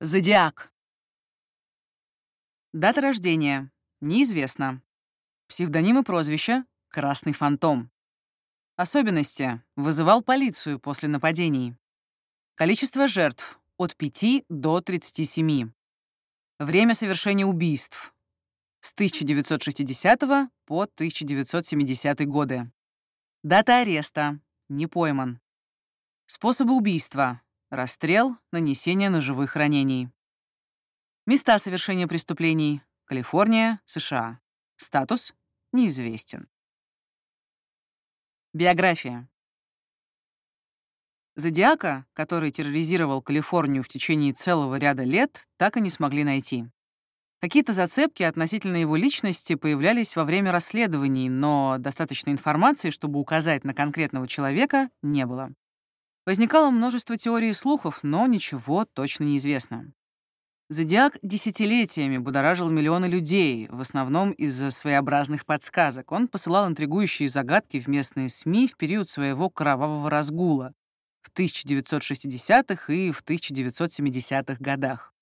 Зодиак. Дата рождения. Неизвестна. Псевдоним и прозвище — Красный фантом. Особенности. Вызывал полицию после нападений. Количество жертв — от 5 до 37. Время совершения убийств — с 1960 по 1970 годы. Дата ареста — не пойман. Способы убийства — расстрел, нанесение ножевых ранений. Места совершения преступлений — Калифорния, США. Статус — неизвестен. Биография. Зодиака, который терроризировал Калифорнию в течение целого ряда лет, так и не смогли найти. Какие-то зацепки относительно его личности появлялись во время расследований, но достаточной информации, чтобы указать на конкретного человека, не было. Возникало множество теорий и слухов, но ничего точно не известно. Зодиак десятилетиями будоражил миллионы людей, в основном из-за своеобразных подсказок. Он посылал интригующие загадки в местные СМИ в период своего кровавого разгула в 1960-х и в 1970-х годах.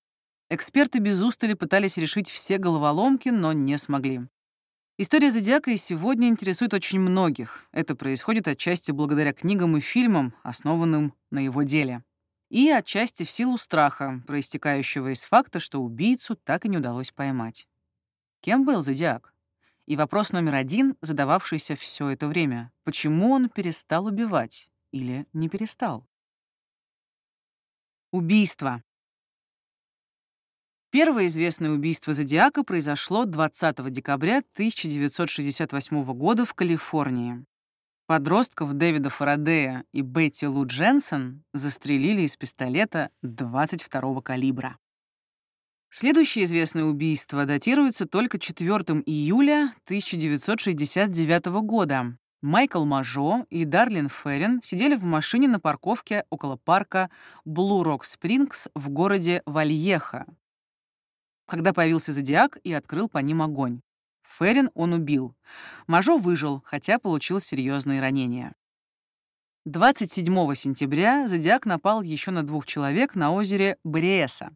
Эксперты без устали пытались решить все головоломки, но не смогли. История Зодиака и сегодня интересует очень многих. Это происходит отчасти благодаря книгам и фильмам, основанным на его деле и отчасти в силу страха, проистекающего из факта, что убийцу так и не удалось поймать. Кем был Зодиак? И вопрос номер один, задававшийся все это время. Почему он перестал убивать? Или не перестал? Убийство. Первое известное убийство Зодиака произошло 20 декабря 1968 года в Калифорнии. Подростков Дэвида Фарадея и Бетти Лу Дженсен застрелили из пистолета 22-го калибра. Следующее известное убийство датируется только 4 июля 1969 года. Майкл Мажо и Дарлин Феррин сидели в машине на парковке около парка Блу Рок Спрингс в городе Вальеха, когда появился Зодиак и открыл по ним огонь. Феррин он убил. Мажо выжил, хотя получил серьезные ранения. 27 сентября Зодиак напал еще на двух человек на озере Бриеса.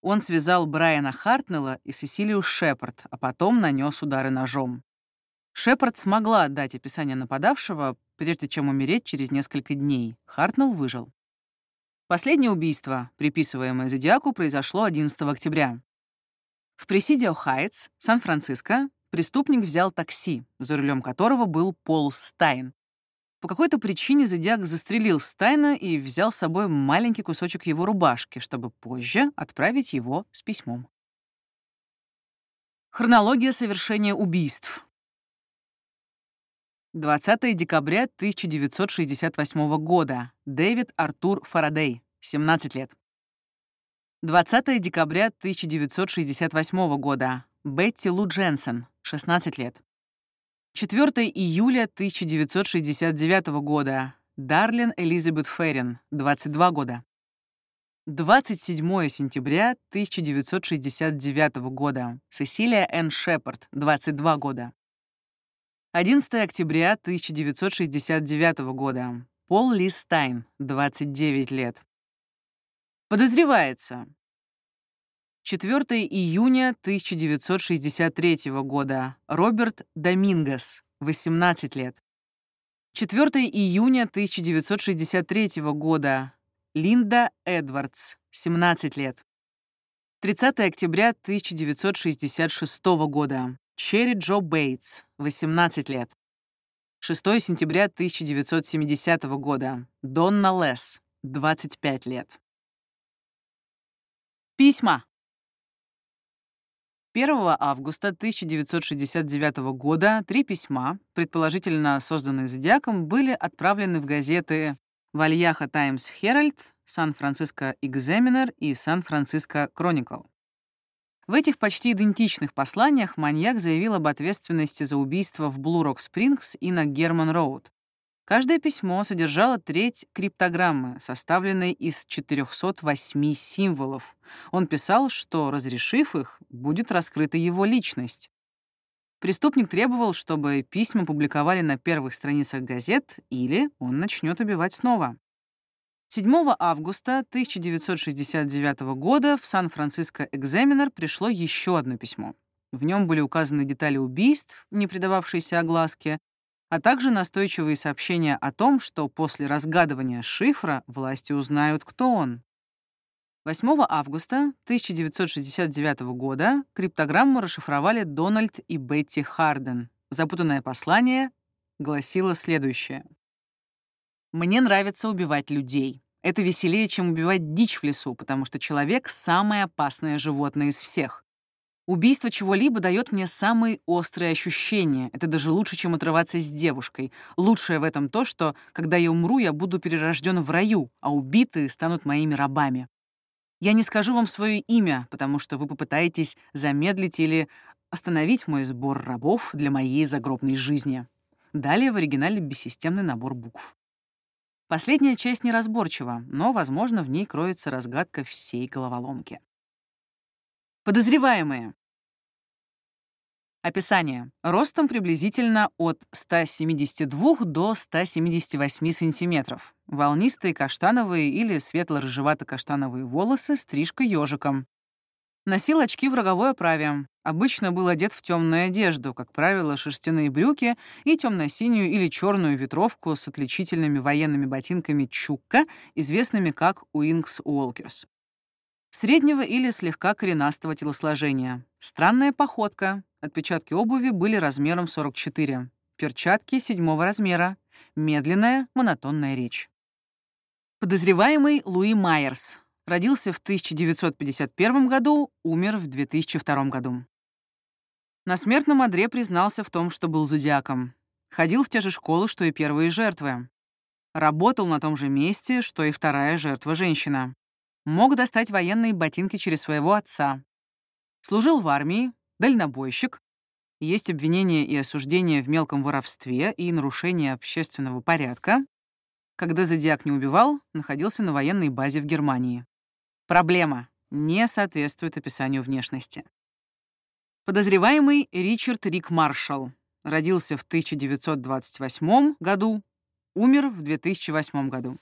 Он связал Брайана Хартнелла и Сесилию Шепард, а потом нанес удары ножом. Шепард смогла отдать описание нападавшего, прежде чем умереть через несколько дней. Хартнелл выжил. Последнее убийство, приписываемое Зодиаку, произошло 11 октября. В Пресидио Хайтс, Сан-Франциско, преступник взял такси, за рулем которого был Пол Стайн. По какой-то причине Зодиак застрелил Стайна и взял с собой маленький кусочек его рубашки, чтобы позже отправить его с письмом. Хронология совершения убийств. 20 декабря 1968 года. Дэвид Артур Фарадей, 17 лет. 20 декабря 1968 года. Бетти Лу Дженсен, 16 лет. 4 июля 1969 года. Дарлин Элизабет Феррин, 22 года. 27 сентября 1969 года. Сесилия Энн Шепард, 22 года. 11 октября 1969 года. Пол Ли Стайн, 29 лет. Подозревается. 4 июня 1963 года. Роберт Домингос, 18 лет. 4 июня 1963 года. Линда Эдвардс, 17 лет. 30 октября 1966 года. Черри Джо Бейтс, 18 лет. 6 сентября 1970 года. Донна Лесс, 25 лет. Письма. 1 августа 1969 года три письма, предположительно созданные Зодиаком, были отправлены в газеты «Вальяха Таймс Херальд», «Сан-Франциско Экзаменер» и «Сан-Франциско Кроникл». В этих почти идентичных посланиях маньяк заявил об ответственности за убийство в Блу-Рок Спрингс и на Герман-Роуд. Каждое письмо содержало треть криптограммы, составленной из 408 символов. Он писал, что, разрешив их, будет раскрыта его личность. Преступник требовал, чтобы письма публиковали на первых страницах газет или он начнет убивать снова. 7 августа 1969 года в Сан-Франциско Экзаменер пришло еще одно письмо. В нем были указаны детали убийств, не придававшиеся огласке, а также настойчивые сообщения о том, что после разгадывания шифра власти узнают, кто он. 8 августа 1969 года криптограмму расшифровали Дональд и Бетти Харден. Запутанное послание гласило следующее. «Мне нравится убивать людей. Это веселее, чем убивать дичь в лесу, потому что человек — самое опасное животное из всех. Убийство чего-либо дает мне самые острые ощущения. Это даже лучше, чем отрываться с девушкой. Лучшее в этом то, что, когда я умру, я буду перерожден в раю, а убитые станут моими рабами. Я не скажу вам свое имя, потому что вы попытаетесь замедлить или остановить мой сбор рабов для моей загробной жизни. Далее в оригинале бессистемный набор букв. Последняя часть неразборчива, но, возможно, в ней кроется разгадка всей головоломки. Подозреваемые. Описание. Ростом приблизительно от 172 до 178 сантиметров. Волнистые каштановые или светло-рыжевато-каштановые волосы, стрижка ежиком. Носил очки в роговой оправе. Обычно был одет в темную одежду, как правило, шерстяные брюки и темно-синюю или черную ветровку с отличительными военными ботинками чукка, известными как Уинкс Уолкерс среднего или слегка коренастого телосложения. Странная походка. Отпечатки обуви были размером 44. Перчатки седьмого размера. Медленная, монотонная речь. Подозреваемый Луи Майерс. Родился в 1951 году, умер в 2002 году. На смертном одре признался в том, что был зодиаком. Ходил в те же школы, что и первые жертвы. Работал на том же месте, что и вторая жертва женщина мог достать военные ботинки через своего отца. Служил в армии, дальнобойщик. Есть обвинения и осуждения в мелком воровстве и нарушении общественного порядка. Когда Зодиак не убивал, находился на военной базе в Германии. Проблема не соответствует описанию внешности. Подозреваемый Ричард Рик Маршалл родился в 1928 году, умер в 2008 году.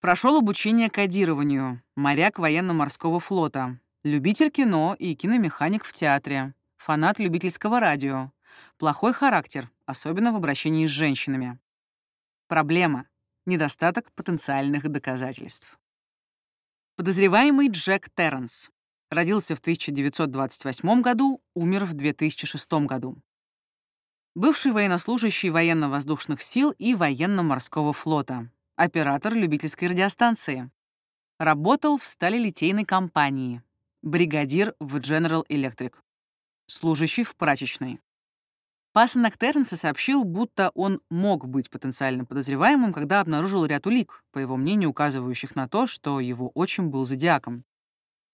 Прошел обучение кодированию, моряк военно-морского флота, любитель кино и киномеханик в театре, фанат любительского радио, плохой характер, особенно в обращении с женщинами. Проблема — недостаток потенциальных доказательств. Подозреваемый Джек Терренс. Родился в 1928 году, умер в 2006 году. Бывший военнослужащий военно-воздушных сил и военно-морского флота, оператор любительской радиостанции. Работал в сталелитейной компании. Бригадир в General Electric. Служащий в прачечной. Пасынок Тернса сообщил, будто он мог быть потенциально подозреваемым, когда обнаружил ряд улик, по его мнению, указывающих на то, что его отчим был зодиаком.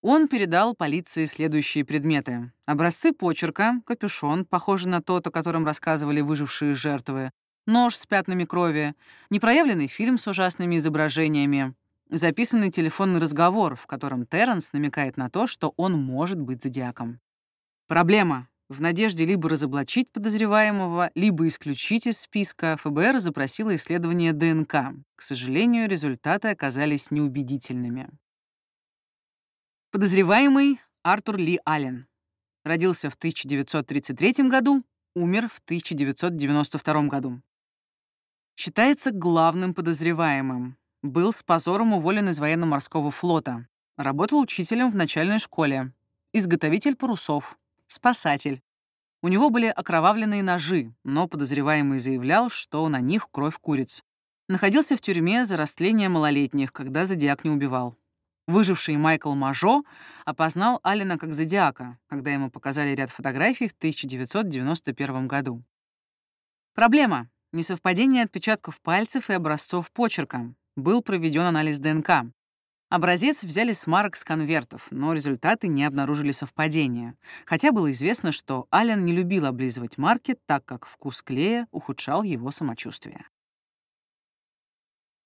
Он передал полиции следующие предметы. Образцы почерка, капюшон, похожий на тот, о котором рассказывали выжившие жертвы, нож с пятнами крови, непроявленный фильм с ужасными изображениями, записанный телефонный разговор, в котором Терренс намекает на то, что он может быть зодиаком. Проблема. В надежде либо разоблачить подозреваемого, либо исключить из списка, ФБР запросило исследование ДНК. К сожалению, результаты оказались неубедительными. Подозреваемый Артур Ли Аллен. Родился в 1933 году, умер в 1992 году. Считается главным подозреваемым. Был с позором уволен из военно-морского флота. Работал учителем в начальной школе. Изготовитель парусов. Спасатель. У него были окровавленные ножи, но подозреваемый заявлял, что на них кровь куриц. Находился в тюрьме за растление малолетних, когда Зодиак не убивал. Выживший Майкл Мажо опознал Алина как Зодиака, когда ему показали ряд фотографий в 1991 году. Проблема. Несовпадение отпечатков пальцев и образцов почерка. Был проведен анализ ДНК. Образец взяли с марок с конвертов, но результаты не обнаружили совпадения. Хотя было известно, что Ален не любил облизывать марки, так как вкус клея ухудшал его самочувствие.